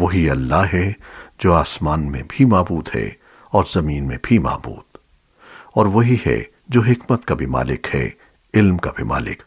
وہی اللہ ہے جو آسمان میں بھی معبود ہے اور زمین میں بھی معبود۔ اور وہی ہے جو حکمت کا بھی مالک ہے، علم کا بھی مالک۔